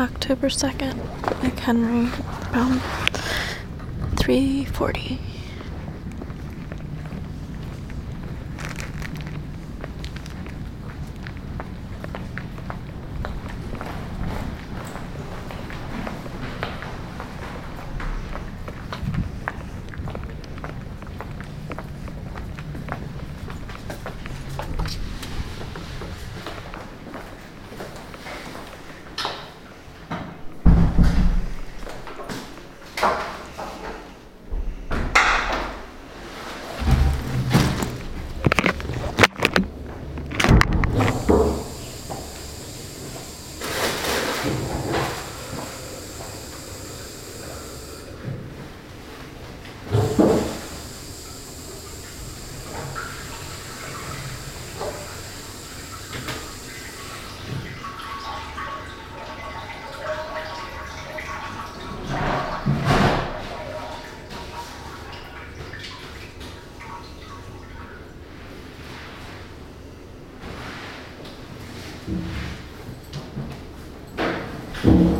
October 2nd, McHenry, around 3.40 Thank you.